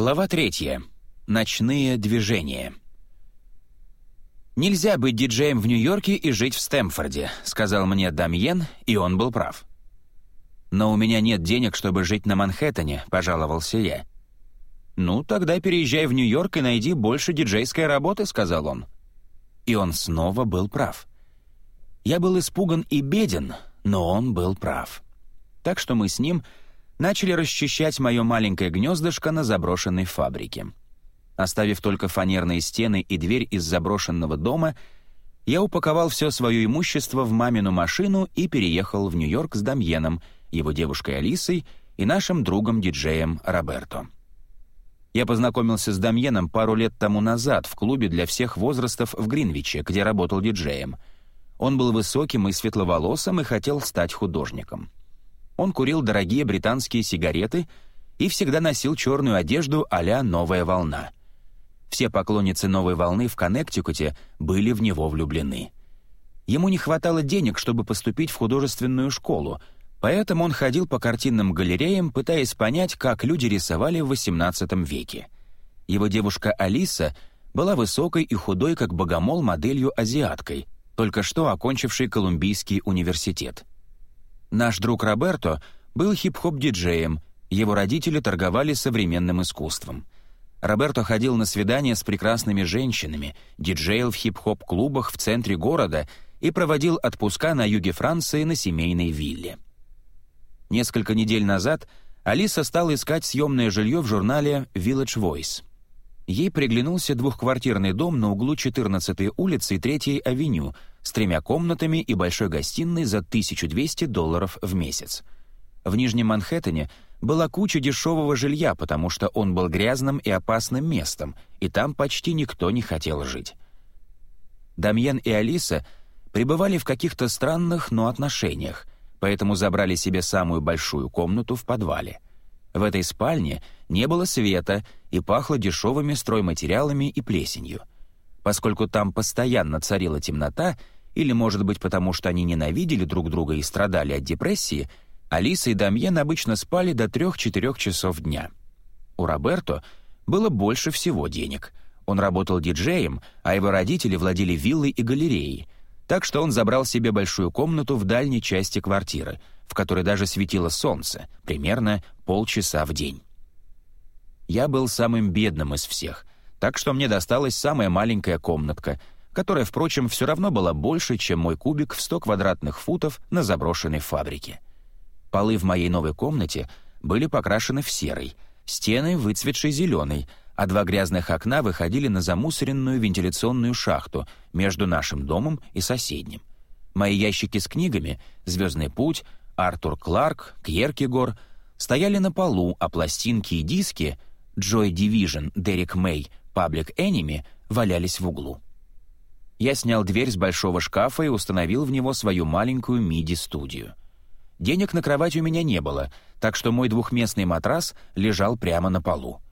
Глава третья. Ночные движения. «Нельзя быть диджеем в Нью-Йорке и жить в Стэмфорде», — сказал мне Дамьен, и он был прав. «Но у меня нет денег, чтобы жить на Манхэттене», — пожаловался я. «Ну, тогда переезжай в Нью-Йорк и найди больше диджейской работы», — сказал он. И он снова был прав. Я был испуган и беден, но он был прав. Так что мы с ним начали расчищать мое маленькое гнездышко на заброшенной фабрике. Оставив только фанерные стены и дверь из заброшенного дома, я упаковал все свое имущество в мамину машину и переехал в Нью-Йорк с Дамьеном, его девушкой Алисой и нашим другом-диджеем Роберто. Я познакомился с Дамьеном пару лет тому назад в клубе для всех возрастов в Гринвиче, где работал диджеем. Он был высоким и светловолосым и хотел стать художником. Он курил дорогие британские сигареты и всегда носил черную одежду а-ля «Новая волна». Все поклонницы «Новой волны» в Коннектикуте были в него влюблены. Ему не хватало денег, чтобы поступить в художественную школу, поэтому он ходил по картинным галереям, пытаясь понять, как люди рисовали в XVIII веке. Его девушка Алиса была высокой и худой, как богомол, моделью-азиаткой, только что окончившей Колумбийский университет. Наш друг Роберто был хип-хоп-диджеем, его родители торговали современным искусством. Роберто ходил на свидания с прекрасными женщинами, диджеил в хип-хоп-клубах в центре города и проводил отпуска на юге Франции на семейной вилле. Несколько недель назад Алиса стала искать съемное жилье в журнале Village Voice. Ей приглянулся двухквартирный дом на углу 14-й улицы и 3-й авеню — с тремя комнатами и большой гостиной за 1200 долларов в месяц. В Нижнем Манхэттене была куча дешевого жилья, потому что он был грязным и опасным местом, и там почти никто не хотел жить. Дамьен и Алиса пребывали в каких-то странных, но отношениях, поэтому забрали себе самую большую комнату в подвале. В этой спальне не было света и пахло дешевыми стройматериалами и плесенью. Поскольку там постоянно царила темнота, или, может быть, потому что они ненавидели друг друга и страдали от депрессии, Алиса и Дамьен обычно спали до 3-4 часов дня. У Роберто было больше всего денег. Он работал диджеем, а его родители владели виллой и галереей, так что он забрал себе большую комнату в дальней части квартиры, в которой даже светило солнце, примерно полчаса в день. Я был самым бедным из всех, так что мне досталась самая маленькая комнатка, которая, впрочем, все равно была больше, чем мой кубик в 100 квадратных футов на заброшенной фабрике. Полы в моей новой комнате были покрашены в серый, стены — выцветшей зеленой, а два грязных окна выходили на замусоренную вентиляционную шахту между нашим домом и соседним. Мои ящики с книгами «Звездный путь», «Артур Кларк», «Кьеркегор» стояли на полу, а пластинки и диски «Joy Division», «Дерек Мэй», Public Enemy валялись в углу. Я снял дверь с большого шкафа и установил в него свою маленькую MIDI-студию. Денег на кровать у меня не было, так что мой двухместный матрас лежал прямо на полу.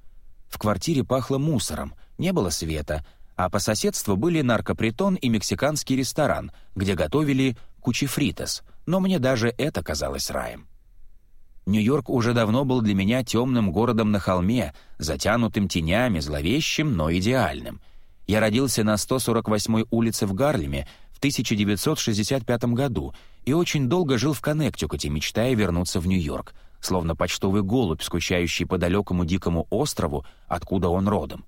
В квартире пахло мусором, не было света, а по соседству были наркопритон и мексиканский ресторан, где готовили кучифритос, но мне даже это казалось раем. Нью-Йорк уже давно был для меня темным городом на холме, затянутым тенями, зловещим, но идеальным. Я родился на 148-й улице в Гарлеме в 1965 году и очень долго жил в Коннектикуте, мечтая вернуться в Нью-Йорк, словно почтовый голубь, скучающий по далекому дикому острову, откуда он родом.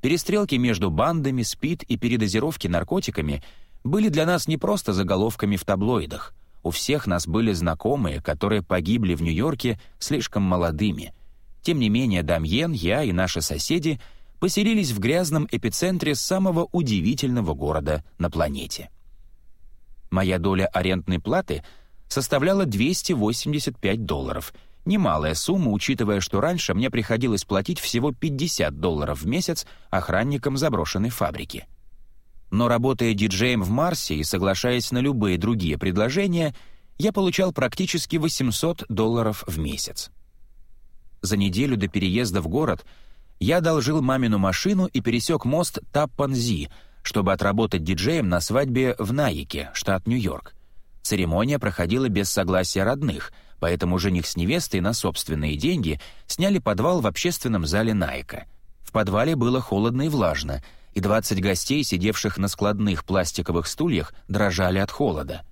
Перестрелки между бандами, спид и передозировки наркотиками были для нас не просто заголовками в таблоидах — у всех нас были знакомые, которые погибли в Нью-Йорке слишком молодыми. Тем не менее, Дамьен, я и наши соседи поселились в грязном эпицентре самого удивительного города на планете. Моя доля арендной платы составляла 285 долларов. Немалая сумма, учитывая, что раньше мне приходилось платить всего 50 долларов в месяц охранникам заброшенной фабрики. Но работая диджеем в Марсе и соглашаясь на любые другие предложения, я получал практически 800 долларов в месяц. За неделю до переезда в город я одолжил мамину машину и пересек мост Таппанзи, чтобы отработать диджеем на свадьбе в Найике, штат Нью-Йорк. Церемония проходила без согласия родных, поэтому жених с невестой на собственные деньги сняли подвал в общественном зале Найка. В подвале было холодно и влажно, и 20 гостей, сидевших на складных пластиковых стульях, дрожали от холода.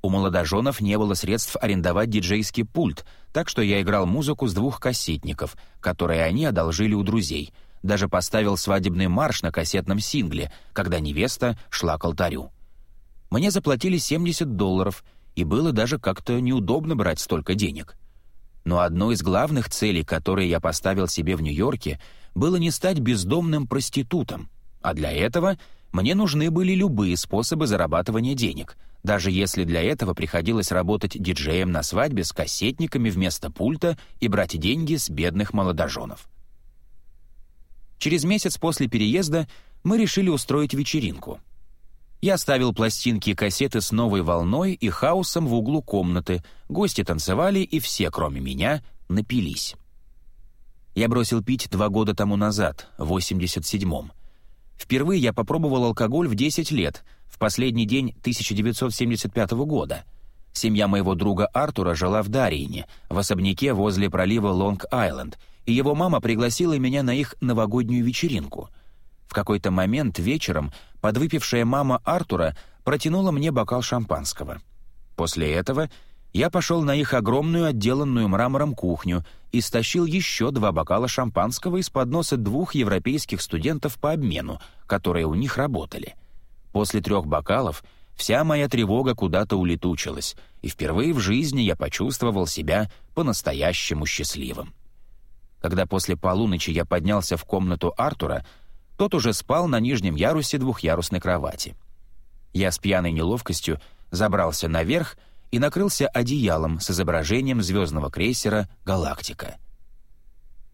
У молодоженов не было средств арендовать диджейский пульт, так что я играл музыку с двух кассетников, которые они одолжили у друзей. Даже поставил свадебный марш на кассетном сингле, когда невеста шла к алтарю. Мне заплатили 70 долларов, и было даже как-то неудобно брать столько денег. Но одной из главных целей, которые я поставил себе в Нью-Йорке, было не стать бездомным проститутом, а для этого мне нужны были любые способы зарабатывания денег, даже если для этого приходилось работать диджеем на свадьбе с кассетниками вместо пульта и брать деньги с бедных молодоженов. Через месяц после переезда мы решили устроить вечеринку — я ставил пластинки и кассеты с новой волной и хаосом в углу комнаты, гости танцевали, и все, кроме меня, напились. Я бросил пить два года тому назад, в 87-м. Впервые я попробовал алкоголь в 10 лет, в последний день 1975 года. Семья моего друга Артура жила в Дариене, в особняке возле пролива Лонг-Айленд, и его мама пригласила меня на их новогоднюю вечеринку. В какой-то момент вечером подвыпившая мама Артура протянула мне бокал шампанского. После этого я пошел на их огромную отделанную мрамором кухню и стащил еще два бокала шампанского из подноса двух европейских студентов по обмену, которые у них работали. После трех бокалов вся моя тревога куда-то улетучилась, и впервые в жизни я почувствовал себя по-настоящему счастливым. Когда после полуночи я поднялся в комнату Артура, тот уже спал на нижнем ярусе двухъярусной кровати. Я с пьяной неловкостью забрался наверх и накрылся одеялом с изображением звездного крейсера «Галактика».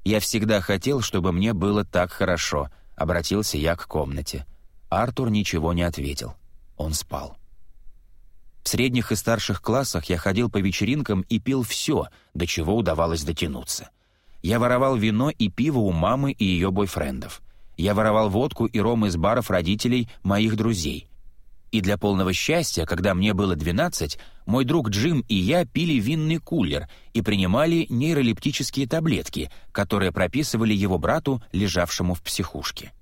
«Я всегда хотел, чтобы мне было так хорошо», — обратился я к комнате. Артур ничего не ответил. Он спал. В средних и старших классах я ходил по вечеринкам и пил все, до чего удавалось дотянуться. Я воровал вино и пиво у мамы и ее бойфрендов. Я воровал водку и ром из баров родителей моих друзей. И для полного счастья, когда мне было 12, мой друг Джим и я пили винный кулер и принимали нейролептические таблетки, которые прописывали его брату, лежавшему в психушке.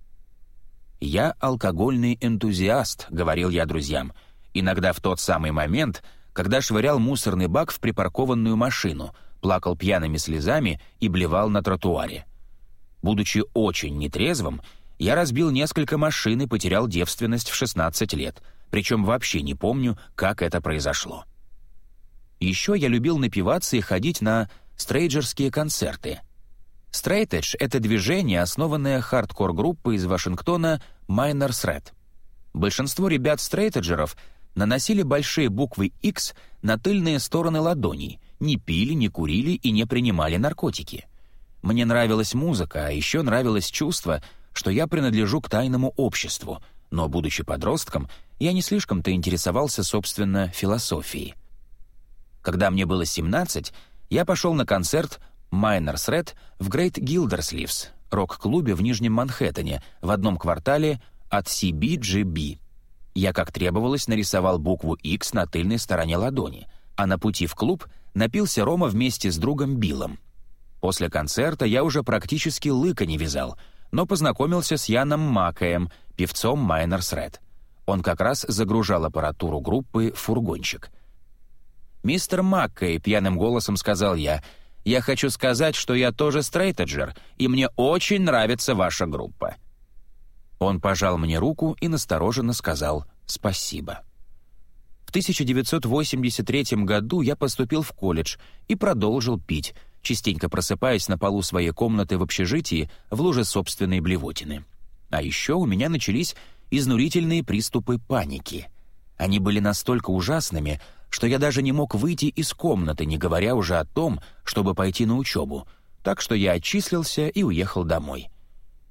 «Я алкогольный энтузиаст», — говорил я друзьям, иногда в тот самый момент, когда швырял мусорный бак в припаркованную машину, плакал пьяными слезами и блевал на тротуаре. Будучи очень нетрезвым, я разбил несколько машин и потерял девственность в 16 лет, причем вообще не помню, как это произошло. Еще я любил напиваться и ходить на стрейджерские концерты. Стрейтедж — это движение, основанное хардкор-группой из Вашингтона Minor Threat. Большинство ребят-стрейтеджеров наносили большие буквы X на тыльные стороны ладоней, не пили, не курили и не принимали наркотики — мне нравилась музыка, а еще нравилось чувство, что я принадлежу к тайному обществу, но, будучи подростком, я не слишком-то интересовался, собственно, философией. Когда мне было 17, я пошел на концерт Miners Red в Great Gildersleeves, рок-клубе в Нижнем Манхэттене, в одном квартале от CBGB. Я, как требовалось, нарисовал букву X на тыльной стороне ладони, а на пути в клуб напился Рома вместе с другом Биллом — После концерта я уже практически лыка не вязал, но познакомился с Яном Макаем, певцом Майнерс Ред. Он как раз загружал аппаратуру группы в фургончик. «Мистер Маккей», — пьяным голосом сказал я, — «я хочу сказать, что я тоже стрейтеджер, и мне очень нравится ваша группа». Он пожал мне руку и настороженно сказал «спасибо». В 1983 году я поступил в колледж и продолжил пить, частенько просыпаясь на полу своей комнаты в общежитии в луже собственной блевотины. А еще у меня начались изнурительные приступы паники. Они были настолько ужасными, что я даже не мог выйти из комнаты, не говоря уже о том, чтобы пойти на учебу, так что я отчислился и уехал домой.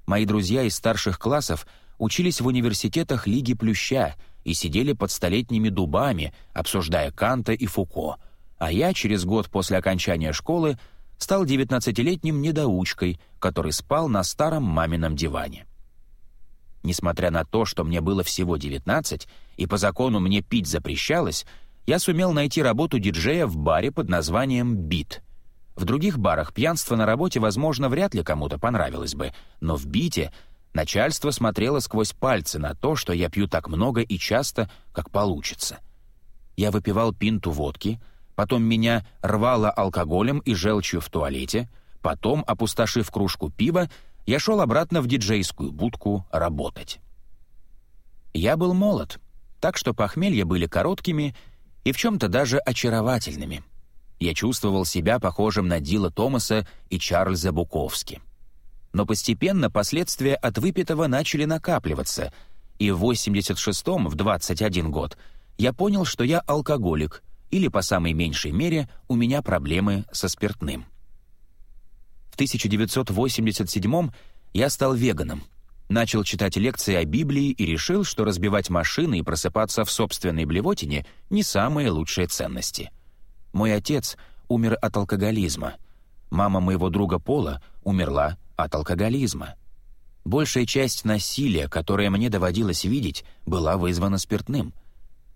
Мои друзья из старших классов учились в университетах Лиги Плюща и сидели под столетними дубами, обсуждая Канта и Фуко, а я через год после окончания школы стал девятнадцатилетним недоучкой, который спал на старом мамином диване. Несмотря на то, что мне было всего девятнадцать и по закону мне пить запрещалось, я сумел найти работу диджея в баре под названием «Бит». В других барах пьянство на работе, возможно, вряд ли кому-то понравилось бы, но в «Бите» начальство смотрело сквозь пальцы на то, что я пью так много и часто, как получится. Я выпивал пинту водки, потом меня рвало алкоголем и желчью в туалете, потом, опустошив кружку пива, я шел обратно в диджейскую будку работать. Я был молод, так что похмелья были короткими и в чем-то даже очаровательными. Я чувствовал себя похожим на Дила Томаса и Чарльза Буковски. Но постепенно последствия от выпитого начали накапливаться, и в 86-м, в 21 год, я понял, что я алкоголик, или, по самой меньшей мере, у меня проблемы со спиртным. В 1987-м я стал веганом, начал читать лекции о Библии и решил, что разбивать машины и просыпаться в собственной блевотине — не самые лучшие ценности. Мой отец умер от алкоголизма. Мама моего друга Пола умерла от алкоголизма. Большая часть насилия, которое мне доводилось видеть, была вызвана спиртным.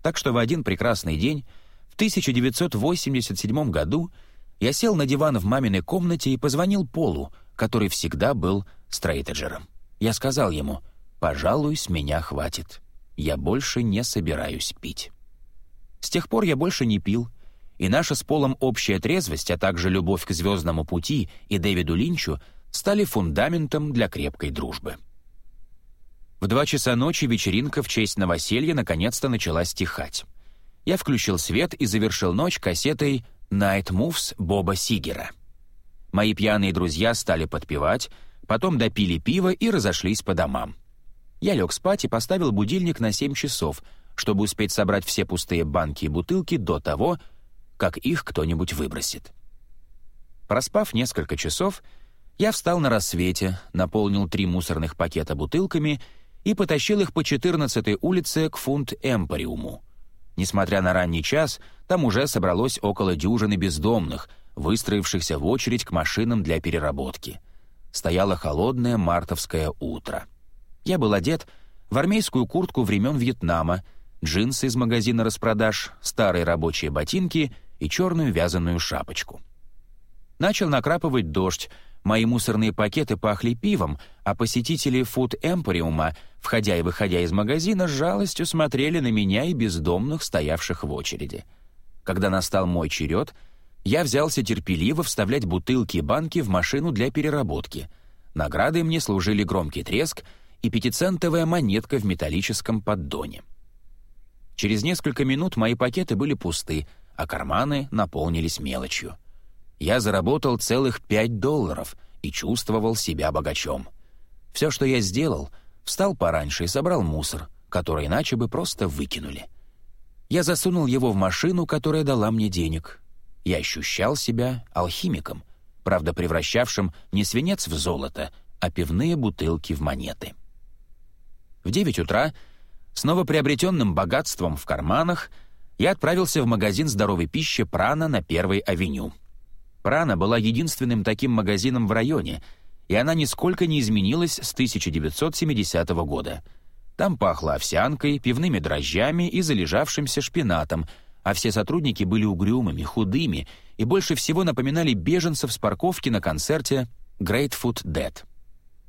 Так что в один прекрасный день, в 1987 году, я сел на диван в маминой комнате и позвонил Полу, который всегда был стрейтеджером. Я сказал ему, «Пожалуй, с меня хватит. Я больше не собираюсь пить». С тех пор я больше не пил, и наша с Полом общая трезвость, а также любовь к «Звездному пути» и Дэвиду Линчу стали фундаментом для крепкой дружбы. В два часа ночи вечеринка в честь новоселья наконец-то начала стихать. Я включил свет и завершил ночь кассетой «Night Moves» Боба Сигера. Мои пьяные друзья стали подпевать, Потом допили пиво и разошлись по домам. Я лег спать и поставил будильник на 7 часов, чтобы успеть собрать все пустые банки и бутылки до того, как их кто-нибудь выбросит. Проспав несколько часов, я встал на рассвете, наполнил три мусорных пакета бутылками и потащил их по 14-й улице к фунт Эмпориуму. Несмотря на ранний час, там уже собралось около дюжины бездомных, выстроившихся в очередь к машинам для переработки — Стояло холодное мартовское утро. Я был одет в армейскую куртку времен Вьетнама, джинсы из магазина распродаж, старые рабочие ботинки и черную вязаную шапочку. Начал накрапывать дождь, мои мусорные пакеты пахли пивом, а посетители фуд Эмпориума, входя и выходя из магазина, с жалостью смотрели на меня и бездомных, стоявших в очереди. Когда настал мой черед — я взялся терпеливо вставлять бутылки и банки в машину для переработки. Наградой мне служили громкий треск и пятицентовая монетка в металлическом поддоне. Через несколько минут мои пакеты были пусты, а карманы наполнились мелочью. Я заработал целых пять долларов и чувствовал себя богачом. Все, что я сделал, встал пораньше и собрал мусор, который иначе бы просто выкинули. Я засунул его в машину, которая дала мне денег, я ощущал себя алхимиком, правда превращавшим не свинец в золото, а пивные бутылки в монеты. В 9 утра, с новоприобретенным богатством в карманах, я отправился в магазин здоровой пищи «Прана» на Первой авеню. «Прана» была единственным таким магазином в районе, и она нисколько не изменилась с 1970 года. Там пахло овсянкой, пивными дрожжами и залежавшимся шпинатом — а все сотрудники были угрюмыми, худыми и больше всего напоминали беженцев с парковки на концерте Grateful Dead.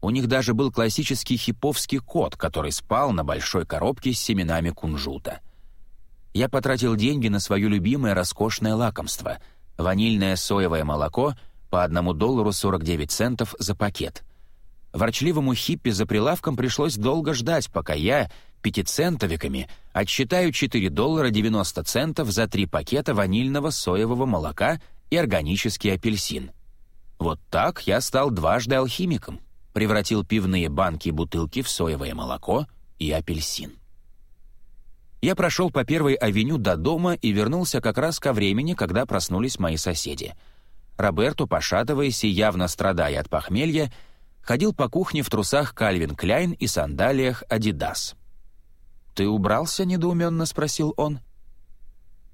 У них даже был классический хиповский кот, который спал на большой коробке с семенами кунжута. Я потратил деньги на свое любимое роскошное лакомство — ванильное соевое молоко по 1 доллару 49 центов за пакет. Ворчливому хиппи за прилавком пришлось долго ждать, пока я пятицентовиками отсчитаю 4 доллара 90 центов за три пакета ванильного соевого молока и органический апельсин. Вот так я стал дважды алхимиком, превратил пивные банки и бутылки в соевое молоко и апельсин. Я прошел по первой авеню до дома и вернулся как раз ко времени, когда проснулись мои соседи. Роберто, пошатываясь и явно страдая от похмелья, ходил по кухне в трусах Кальвин Кляйн и сандалиях Адидас. «Ты убрался?» — недоуменно спросил он.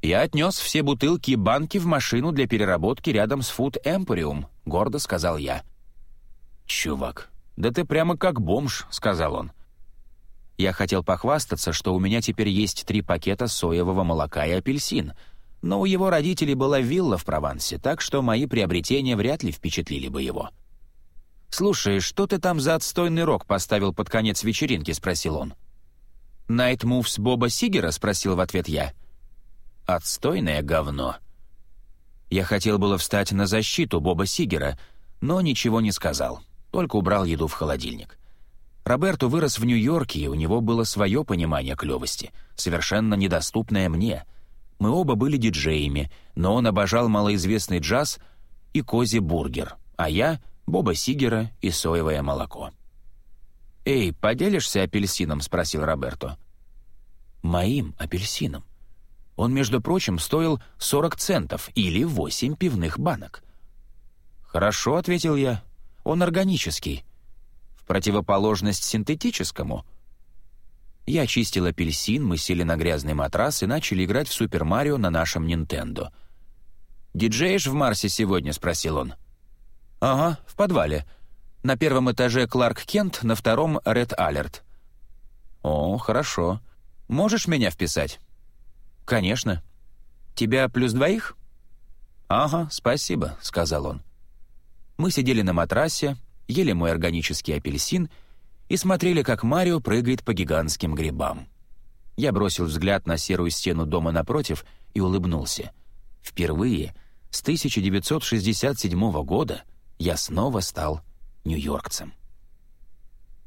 «Я отнес все бутылки и банки в машину для переработки рядом с Food Emporium», — гордо сказал я. «Чувак, да ты прямо как бомж», — сказал он. Я хотел похвастаться, что у меня теперь есть три пакета соевого молока и апельсин, но у его родителей была вилла в Провансе, так что мои приобретения вряд ли впечатлили бы его. «Слушай, что ты там за отстойный рок поставил под конец вечеринки?» — спросил он. «Найт Мувс Боба Сигера?» — спросил в ответ я. «Отстойное говно». Я хотел было встать на защиту Боба Сигера, но ничего не сказал, только убрал еду в холодильник. Роберто вырос в Нью-Йорке, и у него было свое понимание клевости, совершенно недоступное мне. Мы оба были диджеями, но он обожал малоизвестный джаз и кози бургер, а я — Боба Сигера и соевое молоко. «Эй, поделишься апельсином?» — спросил Роберто. «Моим апельсином. Он, между прочим, стоил 40 центов или 8 пивных банок». «Хорошо», — ответил я. «Он органический противоположность синтетическому. Я очистил апельсин, мы сели на грязный матрас и начали играть в Супер Марио на нашем Нинтендо. «Диджеешь в Марсе сегодня?» — спросил он. «Ага, в подвале. На первом этаже Кларк Кент, на втором — Ред Алерт». «О, хорошо. Можешь меня вписать?» «Конечно. Тебя плюс двоих?» «Ага, спасибо», — сказал он. Мы сидели на матрасе, ели мой органический апельсин и смотрели, как Марио прыгает по гигантским грибам. Я бросил взгляд на серую стену дома напротив и улыбнулся. Впервые с 1967 года я снова стал нью-йоркцем.